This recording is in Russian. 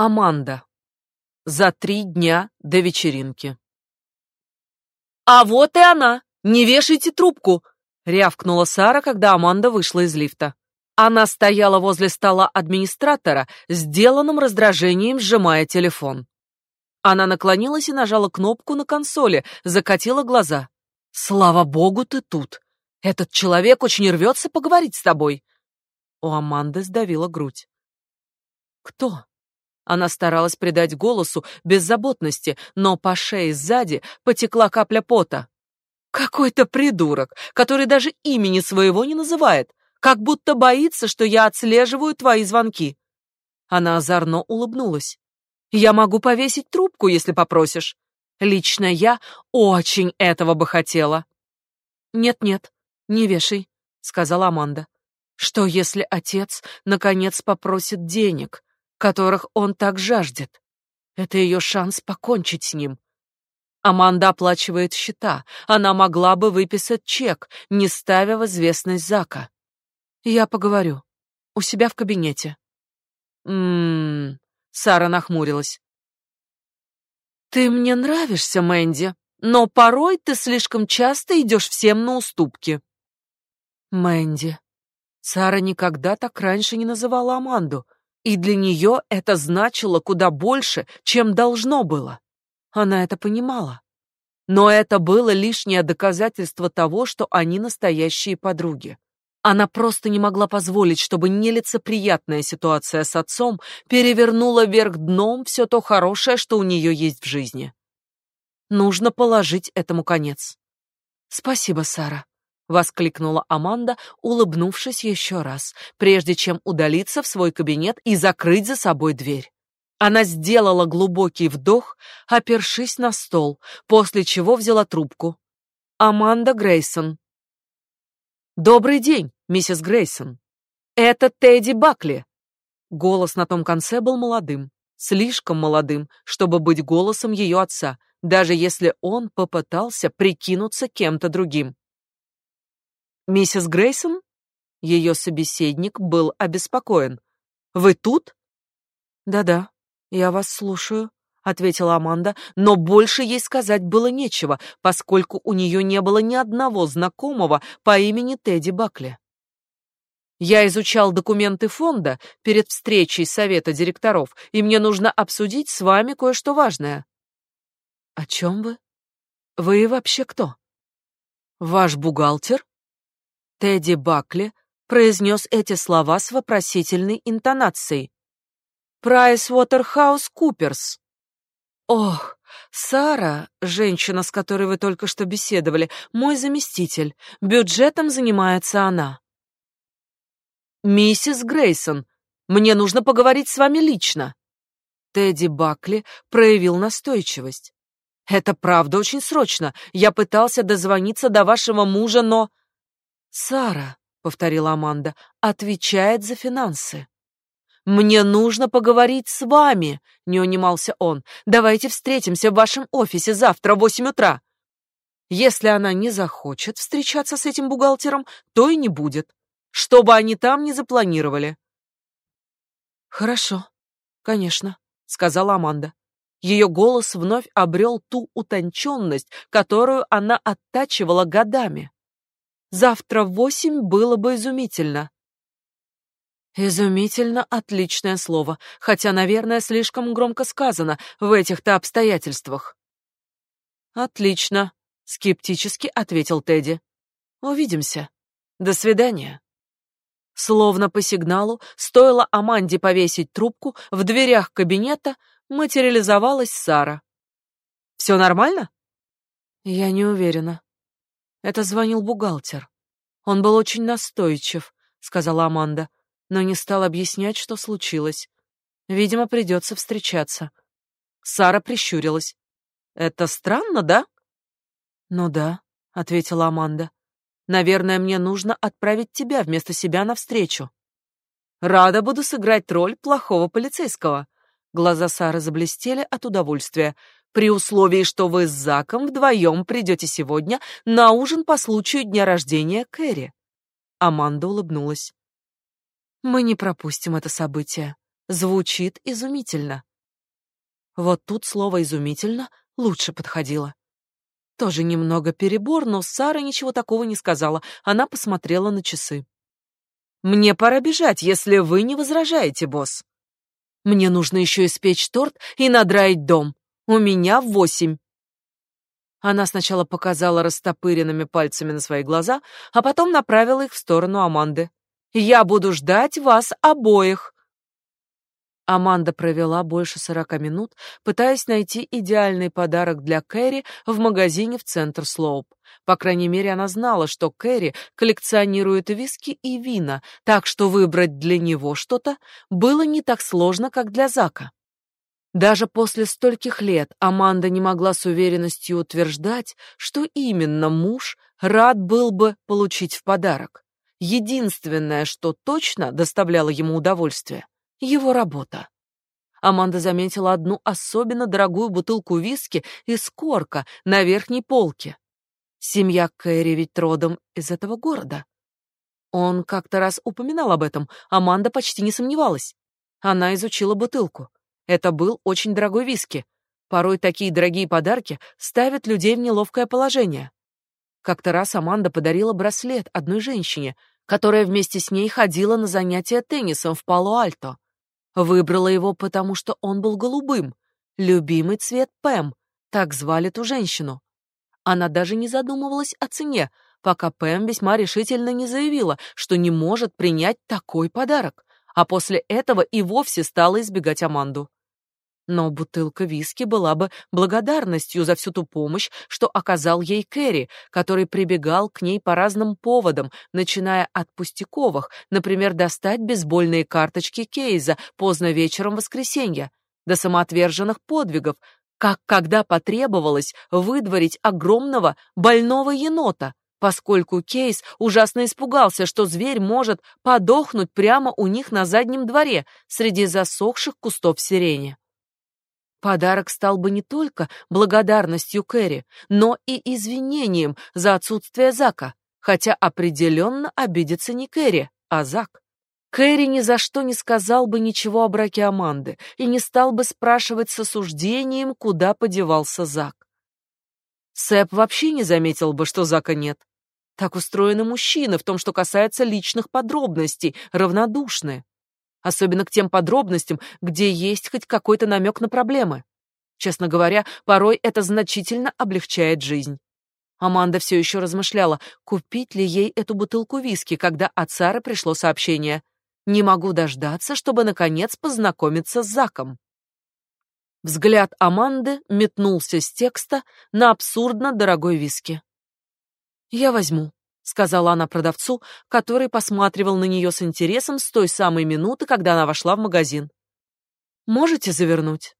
Аманда. За три дня до вечеринки. «А вот и она! Не вешайте трубку!» — рявкнула Сара, когда Аманда вышла из лифта. Она стояла возле стола администратора, сделанным раздражением сжимая телефон. Она наклонилась и нажала кнопку на консоли, закатила глаза. «Слава богу, ты тут! Этот человек очень рвется поговорить с тобой!» У Аманды сдавила грудь. «Кто?» Она старалась придать голосу беззаботности, но по шее сзади потекла капля пота. Какой-то придурок, который даже имени своего не называет, как будто боится, что я отслеживаю твои звонки. Она озорно улыбнулась. Я могу повесить трубку, если попросишь. Лично я очень этого бы хотела. Нет-нет, не вешай, сказала Аманда. Что если отец наконец попросит денег? Которых он так жаждет. Это ее шанс покончить с ним. Аманда оплачивает счета. Она могла бы выписать чек, не ставя в известность Зака. Я поговорю. У себя в кабинете. Мм. Сара нахмурилась. Ты мне нравишься, Мэнди, но порой ты слишком часто идешь всем на уступки. Мэнди. Сара никогда так раньше не называла Аманду. И для нее это значило куда больше, чем должно было. Она это понимала. Но это было лишнее доказательство того, что они настоящие подруги. Она просто не могла позволить, чтобы нелицеприятная ситуация с отцом перевернула вверх дном все то хорошее, что у нее есть в жизни. Нужно положить этому конец. Спасибо, Сара воскликнула Аманда, улыбнувшись еще раз, прежде чем удалиться в свой кабинет и закрыть за собой дверь. Она сделала глубокий вдох, опершись на стол, после чего взяла трубку. Аманда Грейсон. Добрый день, миссис Грейсон. Это Тедди Бакли. Голос на том конце был молодым, слишком молодым, чтобы быть голосом ее отца, даже если он попытался прикинуться кем-то другим. Миссис Грейсон? Ее собеседник был обеспокоен. Вы тут? Да-да, я вас слушаю, ответила Аманда, но больше ей сказать было нечего, поскольку у нее не было ни одного знакомого по имени Тедди Бакли. Я изучал документы фонда перед встречей совета директоров, и мне нужно обсудить с вами кое-что важное. О чем вы? Вы вообще кто? Ваш бухгалтер? Тедди Бакли произнес эти слова с вопросительной интонацией. Прайс Уотерхаус Куперс. Ох, Сара, женщина, с которой вы только что беседовали, мой заместитель. Бюджетом занимается она. Миссис Грейсон, мне нужно поговорить с вами лично. Тедди Бакли проявил настойчивость. Это правда очень срочно. Я пытался дозвониться до вашего мужа, но Сара, повторила Аманда, отвечает за финансы. Мне нужно поговорить с вами, не унимался он. Давайте встретимся в вашем офисе завтра в восемь утра. Если она не захочет встречаться с этим бухгалтером, то и не будет, что бы они там ни запланировали. Хорошо, конечно, сказала Аманда. Ее голос вновь обрел ту утонченность, которую она оттачивала годами. Завтра в восемь было бы изумительно. Изумительно отличное слово, хотя, наверное, слишком громко сказано в этих-то обстоятельствах. Отлично, скептически ответил Тедди. Увидимся. До свидания. Словно по сигналу, стоило Аманде повесить трубку, в дверях кабинета материализовалась Сара. «Все нормально? Я не уверена. Это звонил бухгалтер. Он был очень настойчив, сказала Аманда, но не стал объяснять, что случилось. Видимо, придется встречаться. Сара прищурилась. Это странно, да? Ну да, ответила Аманда. Наверное, мне нужно отправить тебя вместо себя на встречу. Рада буду сыграть роль плохого полицейского. Глаза Сары заблестели от удовольствия при условии, что вы с Заком вдвоем придете сегодня на ужин по случаю дня рождения Кэрри. Аманда улыбнулась. Мы не пропустим это событие. Звучит изумительно. Вот тут слово изумительно лучше подходило. Тоже немного перебор, но Сара ничего такого не сказала. Она посмотрела на часы. Мне пора бежать, если вы не возражаете, босс. Мне нужно еще испечь торт и надраить дом. У меня восемь. Она сначала показала растопыренными пальцами на свои глаза, а потом направила их в сторону Аманды. Я буду ждать вас обоих. Аманда провела больше сорока минут, пытаясь найти идеальный подарок для Кэрри в магазине в центр Слоуп. По крайней мере, она знала, что Кэрри коллекционирует виски и вина, так что выбрать для него что-то было не так сложно, как для Зака. Даже после стольких лет Аманда не могла с уверенностью утверждать, что именно муж рад был бы получить в подарок. Единственное, что точно доставляло ему удовольствие — его работа. Аманда заметила одну особенно дорогую бутылку виски из корка на верхней полке. Семья Кэрри ведь родом из этого города. Он как-то раз упоминал об этом, Аманда почти не сомневалась. Она изучила бутылку. Это был очень дорогой виски. Порой такие дорогие подарки ставят людей в неловкое положение. Как-то раз Аманда подарила браслет одной женщине, которая вместе с ней ходила на занятия теннисом в Пало-Альто. Выбрала его, потому что он был голубым. Любимый цвет Пэм, так звали ту женщину. Она даже не задумывалась о цене, пока Пэм весьма решительно не заявила, что не может принять такой подарок, а после этого и вовсе стала избегать Аманду но бутылка виски была бы благодарностью за всю ту помощь, что оказал ей Кэрри, который прибегал к ней по разным поводам, начиная от пустяковых, например, достать бейсбольные карточки Кейза поздно вечером воскресенья, до самоотверженных подвигов, как когда потребовалось выдворить огромного больного енота, поскольку Кейс ужасно испугался, что зверь может подохнуть прямо у них на заднем дворе среди засохших кустов сирени. Подарок стал бы не только благодарностью Кэрри, но и извинением за отсутствие Зака, хотя определенно обидится не Кэрри, а Зак. Кэрри ни за что не сказал бы ничего о браке Аманды и не стал бы спрашивать с осуждением, куда подевался Зак. Сэп вообще не заметил бы, что Зака нет. Так устроены мужчины в том, что касается личных подробностей, равнодушны особенно к тем подробностям, где есть хоть какой-то намек на проблемы. Честно говоря, порой это значительно облегчает жизнь. Аманда все еще размышляла, купить ли ей эту бутылку виски, когда от Сары пришло сообщение. «Не могу дождаться, чтобы, наконец, познакомиться с Заком». Взгляд Аманды метнулся с текста на абсурдно дорогой виски. «Я возьму», сказала она продавцу, который посматривал на нее с интересом с той самой минуты, когда она вошла в магазин. Можете завернуть?